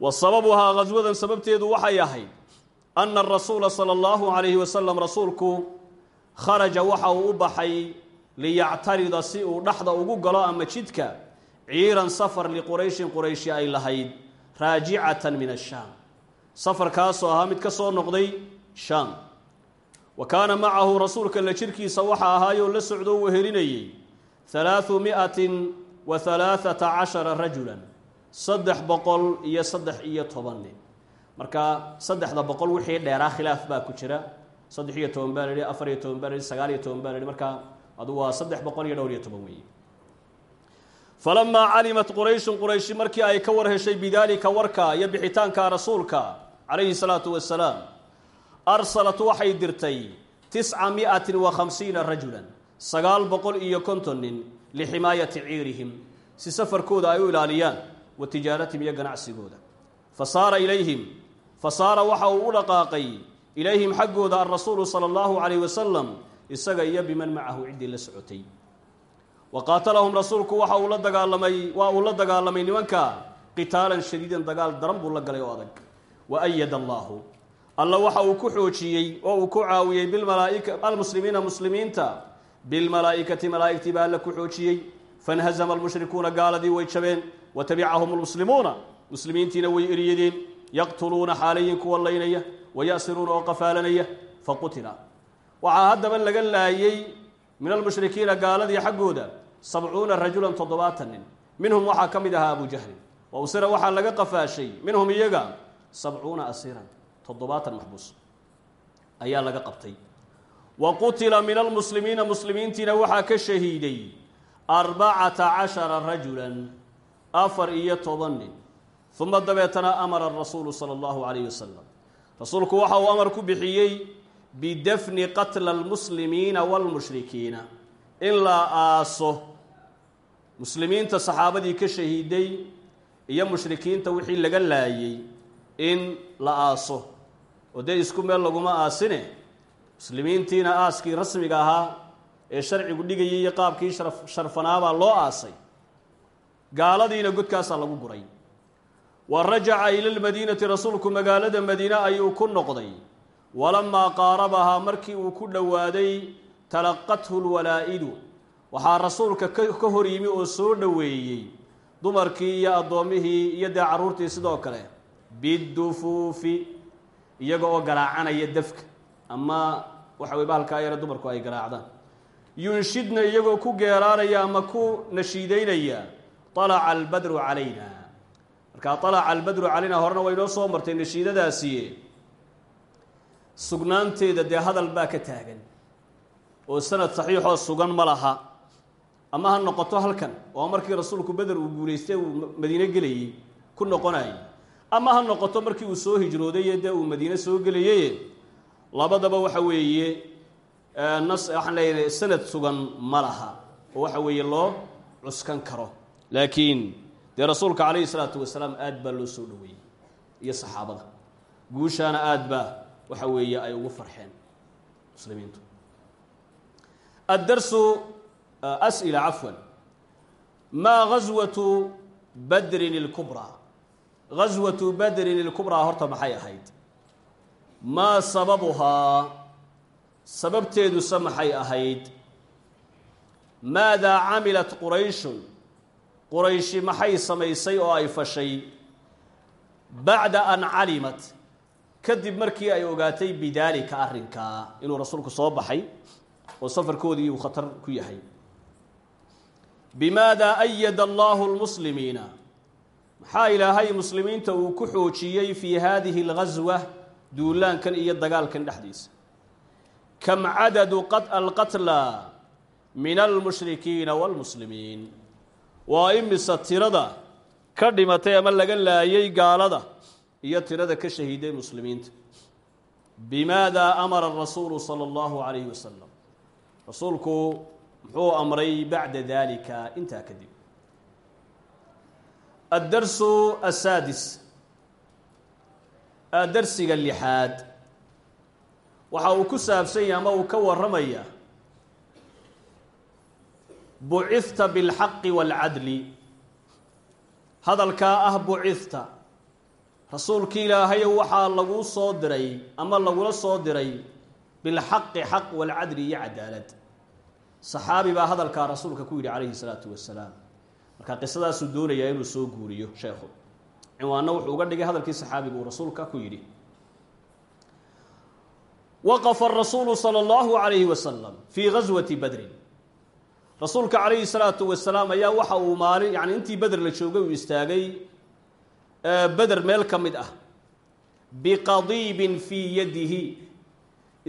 Wa sababuhaa gaswadan sababteedu waxay ahayd ana arasuula sala allahu calayhi wasalam rasuulku kharaja waxa uu u baxay liyactarida si uu dhexda ugu galo ama jidka ciiran safar liqurayshin qurayshi ay lahayd raajicatan min ashaam safarkaasoo ahaa mid ka soo noqday shaam wa kaana macahu rasuulka la jirkiisa waxa ahaayoo la socdo uu helinayey halaahu mi'atin wa halaathata cashara rajulan saddex boqol iyo saddex iyo toban nin marka saddexda boqol wixii dheeraa khilaaf baa ku jira. Saddex iyo toban baa la yihi afar toban baa la yihi sagaal toban baa la yihi marka adugu waa saddex boqol iyo dhowr iyo toban weeye falamaa calimat qurayshun qurayshi markii ay ka war heshay bidaalika warka iyo bixitaanka rasuulka calayhi salaatu wasalaam arsalat waxay dirtay tisca mi'atin wa khamsiina rajulan sagaal boqol iyo konton nin liximaayati ciirihim si safarkooda ay u ilaaliyaan wa tijaaratihim iyo ganacsigooda. Fa saara ilayhim fa saara waxa uu u dhaqaaqay ilayhim xaggooda alrasuulu sala allahu calayh wasalam isaga iyo biman macahu ciddii la socotay. Wa qaatalahum rasuulku waxa uu la dagaalamay waa uu la dagaalamay nimanka qitaalan shadiidan dagaal daran buu la galay oo adag. Wa ayada allaahu alla waxa uu ku xoojiyey oo uu ku caawiyey bilmalaaika almuslimiina muslimiinta bilmalaa'ikati malaa'igtii baa alla ku xoojiyey. Fanhazama almushrikuuna gaaladii way jabeen wa tabicahum almuslimuuna muslimiintiina way eryadeen yaqtuluuna xaalayin kuwa laynaya wa ya'siruuna oo qafaalanaya faqutila waxaa haddaba laga laayey min almushrikiina gaaladii xaggooda sabcuuna rajulan toddobaatan nin. Minhum waxaa ka mid ahaa abu jahlin wa usira waxaa laga qafaashay minhum iyaga sabcuuna asiiran toddobaatan maxbuus. Ayaa laga qabtay. Wa qutila min almuslimiina muslimiintiina waxaa ka shahiiday arbacata cashara rajulan afar iyo toban nin uma dabeetana amara rasuulu sala allahu calayhi wasalam rasuulku waxa uu amar ku bixiyey bidafni qatla almuslimiina waalmushrikiina in la aaso muslimiinta saxaabadii ka shahiiday iyo mushrikiinta wixii laga laayey in la aaso oo isku meel laguma aasine muslimiintiina aaskii rasmiga ahaa ee sharcigu dhigayay iyo qaabkii sharfanaabaa loo aasay gaaladiina godkaasaa lagu guray wa rajaca ila lmadiinati rasuulku magaalada madiine ayuu ku noqday walamaa qaarabahaa markii uu ku dhowaaday talaqathu lwalaa'idu waxaa rasuulka ka hor yimi oo soo dhoweeyey dumarkii iyo addoommihii iyo dee carruurtii sidoo kale bidufuufi iyaga oo garaacanaya dafka ama waxa wey bahalkaa yare dumarku ay garaacdaan yunshidna iyagoo ku geeraanaya ama ku nashiideynaya alaca albadru calayna markaa alaca albadru calayna horena way noo soo martay nashiidadaasi. Sugnaanteeda dee hadal baa ka taagan. Oo sanad saxiixoo sugan ma laha. Ama ha noqoto halkan oo markii rasuulku beder uu guulaystay uu madiine gelayey ku noqonayay ama ha noqoto markii uu soo hijrooday dee uu madiine soo gelayay labadaba waxa weeye nas waxaan sanad sugan ma laha. Oo waxa weeye loo cuskan karo. Laakiin dee rasuulka calayhi salaatu wasalaam aad baa loo soo dhoweeyey iyo saxaabada. Guushaana aad baa waxa weeye ay ugu farxeen muslimiintu. Addarsu as'ila cafwan. Maa gaswatu badrin ilkubraa gaswatu badrin ilkubraa horta maxay ahayd? Maa sababuhaa sababteeduse maxay ahayd? Maadaa camilat qurayshun qurayshi maxay samaysay oo ay fashay? Bacda an calimat. Kadib markii ay ogaatay bidaalika arrinkaa inuu rasuulku soo baxay oo safarkoodii uu khatar ku yahay. Bimaada ayada allahu lmuslimiina maxaa ilaahay muslimiinta uu ku xoojiyey fii haadihi algaswa duulaankan iyo dagaalkan dhexdiisa kam cadadu alqatla min almushrikiina waalmuslimiin waa imisa tirada ka dhimatay ama laga laayay gaalada iyo tirada ka shahiiday muslimiinta? Bimaada amara rasuulu sala allahu calayhi wasalam rasuulku muxuu amray bacda dalika intaa kadib. Addarsu asaadis darsiga lixaad. Waxa uu ku saabsan yahay ama uu ka warramaya bucifta bilxaqi waalcadli hadalkaa ah bucifta rasuulki ilaahayo waxaa laguu soo diray ama lagula soo diray bilxaqi xaq waalcadli iyo cadaalad. Saxaabi baa hadalkaa rasuulka ku yidhi calayhi salaatu wasalaam marka qisadaasuu doonayaa inuu soo guuriyo sheekhu. Cinwaanna wuxuu uga dhigay hadalkii saxaabigu uu rasuulka ku yidhi. Waqafa arasuulu sala allahu calayhi wasalam fii gaswati badrin rasuulka calayhi salaatu wasalaam ayaa waxa uu maalin yani intii beder la joogay uu istaagay beder meel ka mid ah biqadiibin fii yadihi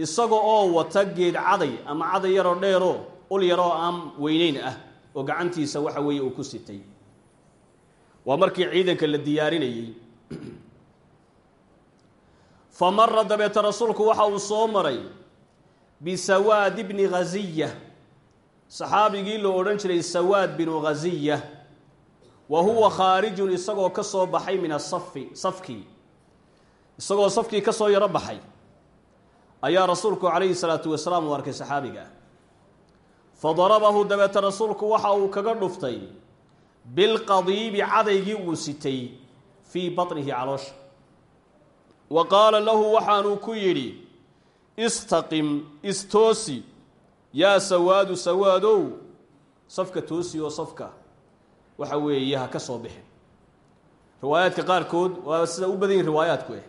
isaga oo wata geed caday ama caday yaroo dheeroo ul yaroo aan weyneyn ah oo gacantiisa waxa weeye uu ku sitay. Waa markii ciidanka la diyaarinayey fa mara dabeeta rasuulku waxa uu soo maray bisawaad bni ghaziya saxaabigii la odhan jiray sawaad binu ghaziya wa huwa khaarijun isagoo ka soo baxay min asafi safkii isagoo safkii ka soo yaro baxay. Ayaa rasuulku calayhi salaatu wasalaam uu arkay saxaabiga. Fa darabahu dabeeta rasuulku waxa uu kaga dhuftay bilqadiibi cadaygii uu sitay fii batnihi caloosha. Wa qaala lahu waxaanuu ku yidhi istaqim istoosi yaa sawaadu sawaadow safka toosi oo safka. Waxa weeye ha ka soo bixin riwaayaadka qaarkood waa sida u badan yihiin riwaayaadku eh.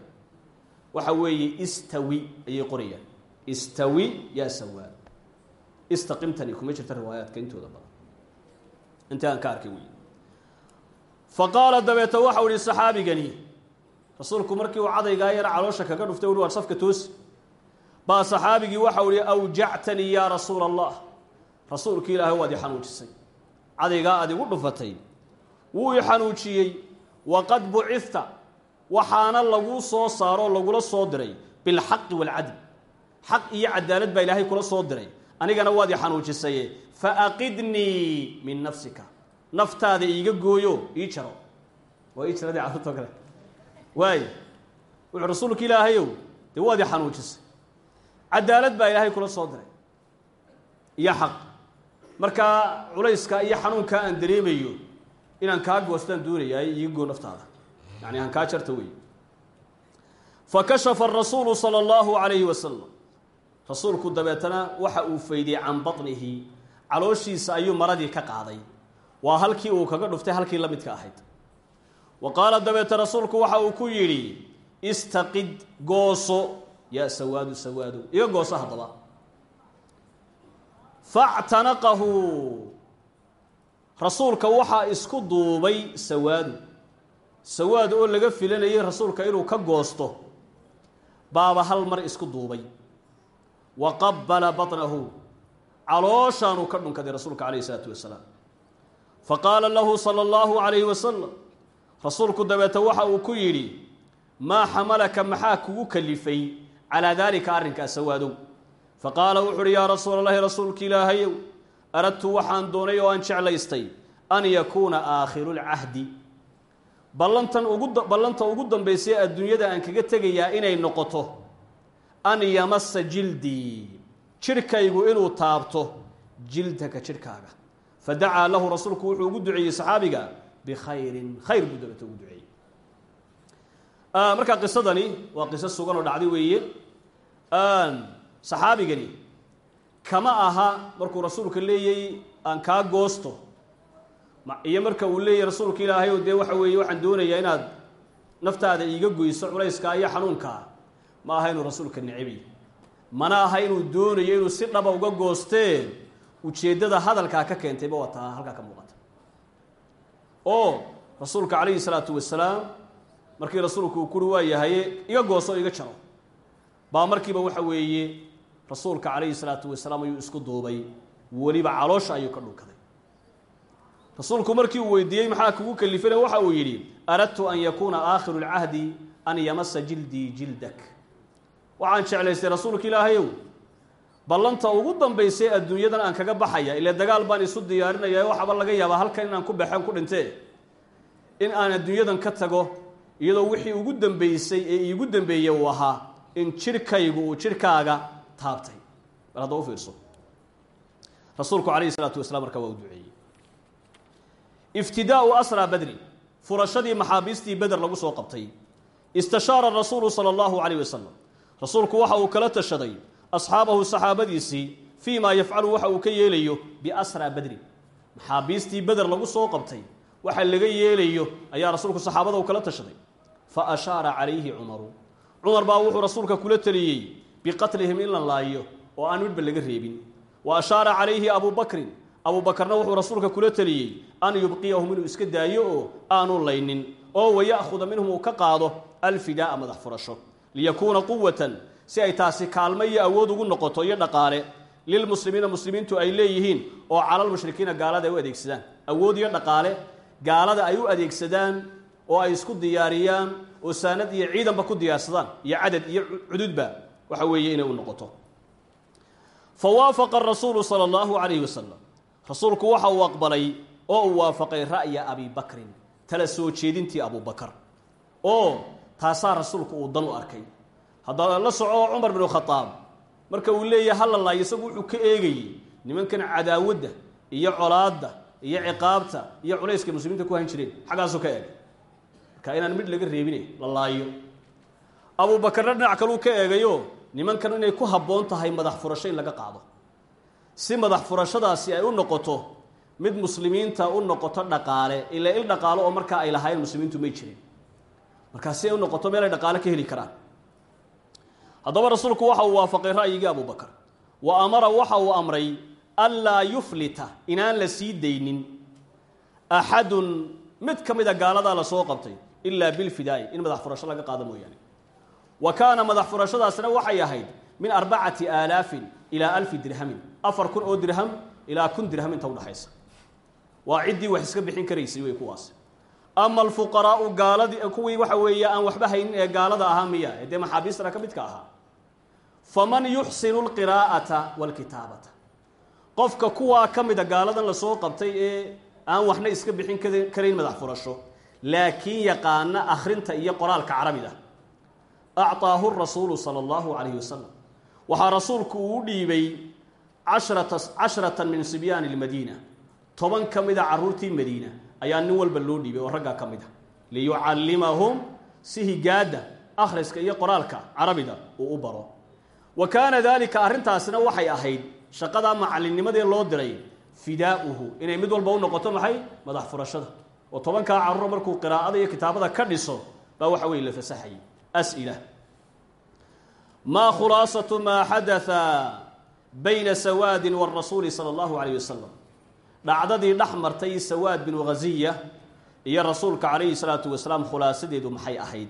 Waxa weeye istawi ayay qorayaan. Istawi yaa sawaad. Istaqimtani kuma jirta riwaayaadka intooda badan. Inta aan ka arkay wey qaala dabeeta waxau ihi saxaabigani rasuulku markii uu cadaygaa yar caloosha kaga dhuftay uhi waar safka toosi baa saxaabigii waxau ihi awjactanii yaa rasuula allah rasuulki ilaahay waad i xanuujisay. Cadaygaa aad igu dhufatay. Wuu i xanuujiyey. Waqad bucifta waxaana laguu soo saaroo lagula soo diray bilxaqi waalcadl xaq iyo cadaalad baa ilaahay kula soo diray. Anigana waad i xanuujisaye fa aqidnii min nafsika. Naftaada iiga gooyo ii jaro. Waa ii jaradii carruurtoo kale. Waay. Wuxuu rasuulka ilaahayow dee waad i xanuujisay cadaalad baa ilaahay kula soo diray. Iyo xaq. Markaa culayska iyo xanuunkaa aan dareemayo inaan kaa goostaan doonayaa iiga goo naftaada. Yani hankaa jarta wey fakashafa arasuulu sala allahu calayhi wasalam rasuulku dabeetana waxa uu faydiyey can batnihi calooshiisa ayuu maradii ka qaaday. Waa halkii uu kaga dhuftay halkii la midka ahayd. Wa qaala dabeete rasuulku waxa uu ku yidhi istaqid gooso yaa sawaadu sawaadu iga gooso haddaba factanaqahu rasuulka waxaa isku duubay sawaadu sawaad oo laga filanayay rasuulka inuu ka goosto baaba hal mar isku duubay wa qabbala batnahu calooshaanuu ka dhunkaday rasuulka calayhi isalaatu wasalaam fa qaala lahu sala allahu calayhi wasalam rasuulku dabeete waxa uu ku yidhi maa xamalaka maxaa kugu kalifay calaa daalika arrinkaas sawaadow fa qaala wuxu uhi yaa rasuula allahi rasuulka ilaahayow aradtu waxaan doonay oo aan jeclaystay an yakuuna aakhiru lcahdi ballantan ugu ballanta ugu dambaysay adduunyada aan kaga tegayaa inay noqoto an yamasa jildii jidhkaygu inuu taabto jildaka jidhkaaga fa dacaa lahu rasuulku wuxuu ugu duceeyey saxaabiga bikhayrin khayr buu dabeete ugu duceeyey markaa qisadani waa qiso sugan oo dhacday weeye. Saxaabigani kama aha markuu rasuulka leeyay aan kaa goosto. Iyo marka uu leeyahy rasuulka ilaahay oo dee waxa weeye waxaan doonayaa inaad naftaada iiga goyso culayskaa iyo xanuunkaa ma aha inuu rasuulka necbi. Mana aha inuu doonayo inuu si dhaba uga goostee ujeeddada hadalkaa ka keentayba waa taa halkaa ka muuqata. Oo rasuulka calayhi salaatu wasalaam markii rasuulku uu kuri waa yahaye iga gooso iga jaro. Baa markiiba waxa weeye rasuulka calayhi salaatu wasalaam ayuu isku duubay. Weliba caloosha ayuu ka dhunkaday. Rasuulku markii uu weydiiyey maxaa kugu kalifana waxa uu yidhi aradtu an yakuuna aakhiru lcahdi an yamasa jildii jildak. Waxaan jeclaystay rasuulka ilaahayow ballanta ugu dambaysay adduunyadan aan kaga baxaya ile dagaal baan isu diyaarinaya waxaaba laga yaabaa halkan inaan ku baxeen ku dhintee? In aan adduunyadan ka tago iyadoo wixii ugu dambeysay ee iigu dambeeyey uu ahaa in jidhkaygu uu jidhkaaga taabtay. Bal hadda u fiirso. Rasuulku calayhi salaatu wasalaam markaa waa u duceeyey. Iftidaau asraa badri furashadii maxaabiistii beder lagu soo qabtay. Istashaara rasuulu sala allahu calayh wasalam rasuulku waxa uu kala tashaday asxaabahu saxaabadiisii fii maa yafcalu waxa uu ka yeelayo biasraa badri. Maxaabiistii beder lagu soo qabtay waxa laga yeelayo ayaa rasuulku saxaabada u kala tashaday fa ashaara calayhi cumaru. Cumar baa wuxuu rasuulka kula teliyey biqatlihim in la laayo oo aan midhba laga reebin. Wa ashaara calayhi abu bakrin. Abu bakarna wuxuu rasuulka kula teliyey an yubqiyahum inuu iska daayo oo aanu laynin oo waya'khuda minhum uu ka qaado alfidaaa madax furasho liyakuuna quwatan si ay taasi kaalmo iyo awood ugu noqoto iyo dhaqaale. Lilmuslimiina muslimiintu ay leeyihiin oo calalmushrikiina gaalada ay u adeegsadaan. Awood iyo dhaqaale gaalada ay u adeegsadaan oo ay isku diyaariyaan oo saanad iyo ciidanba ku diyaarsadaan iyo cadad iyo cududba waxa weeye inay u noqoto. Fa waafaqa rasuulu sala allahu calayhi rasuulku waxa uu aqbalay oo uu waafaqay ra'ya abi bakrin tala soo jeedintii abubakar oo taasaa rasuulku uu dan u arkay. Haddaa la soco cumar binu khadaab marka uu leeyahay hala laayo isagu wuxuu ka eegayey nimankan cadaawadda iyo colaadda iyo ciqaabta iyo culayska muslimiinta ku han jireen. Xaggaasuu ka eegay marka inaan midh laga reebine la laayo. Abuubakarna dhinac kaluu ka eegayo nimankan inay ku habboon tahay madax furasho in laga qaado. Si madax furashadaasi ay u noqoto mid muslimiinta u noqoto dhaqaale ilaa il dhaqaalo oo markaa ay lahaayeen muslimiintu may jirin. Markaa si ay u noqoto meel ay dhaqaale ka heli karaan. Haddaba rasuulku waxa uu waafaqay ra'yigii abubakar wa amara waxa uu amray anlaa yuflita inaan la sii daynin. Axadun mid ka mida gaaladaa la soo qabtay ilaa bilfidaa'i in madax furasho laga qaado mooyaane. Wa kaana madax furashadaasna waxay ahayd min arbacati aalaafin ilaa alfi dirhamin afar kun oo dirham ilaa kun dirham inta udhaxaysa waa ciddii wax iska bixin karaysay wey kuwaas. Ama alfuqaraau gaaladii kuwii waxa weeye aan waxba haynin ee gaalada ahaa miya ee dee maxaabiistana ka midka ahaa. Faman yuxsinu lqiraa'ata walkitaabata. Qofka kuwaa ka mida gaaladan la soo qabtay ee aan waxna iska bixin karayn madax furasho laakiin yaqaana akhrinta iyo qoraalka carabida. Acطaahu rasuulu sala allahu calayhi wasalam waxaa rasuulku uu dhiibay cashrata min sibyaani lmadiina toban ka mida carruurtii madiina ayaa nin walba loo dhiibay oo raggaa ka mid a. Liyucallimahum si higaadda akhriska iyo qoraalka carabiga uu u baro. Wa kaana daalika arrintaasina waxay ahayd shaqadaa macallinnimadii loo diray fidaa'uhu. Inay mid walba u noqoto maxay? Madax furashada oo tobankaa carruura markuu qiraa'ada iyo kitaabada ka dhiso baa waxa weye la fasaxayay as'ila maa khulaasatu maa xadatha bayna sawaadin warasuuli sala allahu calayh wasalam dhacdadii dhex martay sawaad binu iyo rasuulka calayhi salaatu wasalaam khulaasadeedu maxay ahayd?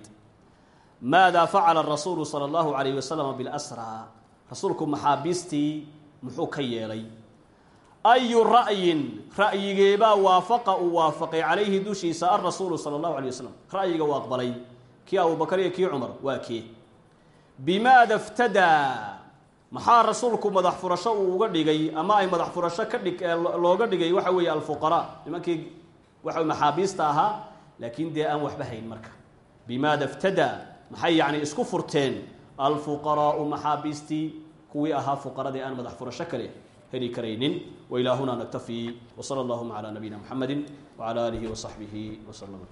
Maadaa facala rasuulu sala allahu calayh wasalam bilasraa rasuulku maxaabiistii muxuu ka yeelay ayu ra'yin ra'yigeebaa waafaqa uu waafaqay calayhi dushiisa alrasuulu sala allahu alay wasalam ra'yiga uu aqbalay kii abubakar iyo kii cumar waa kee bimaada iftadaa maxaa rasuulku madax furasho uu uga dhigay ama ay madax furasho ka dhig looga dhigay waxa weeye alfuqaraa nimankii waxa maxaabiista ahaa laakiin dee aan waxba hayn marka bimaada iftadaa maxay yacni isku furteen alfuqaraau maxaabiistii kuwii ahaa fuqaradii aan madax furasho kale heli karaynin. Hunaa naktafi. Wsala allahuma calaa nabiyina muxamedi wcala aalihi wasaxbihi wslm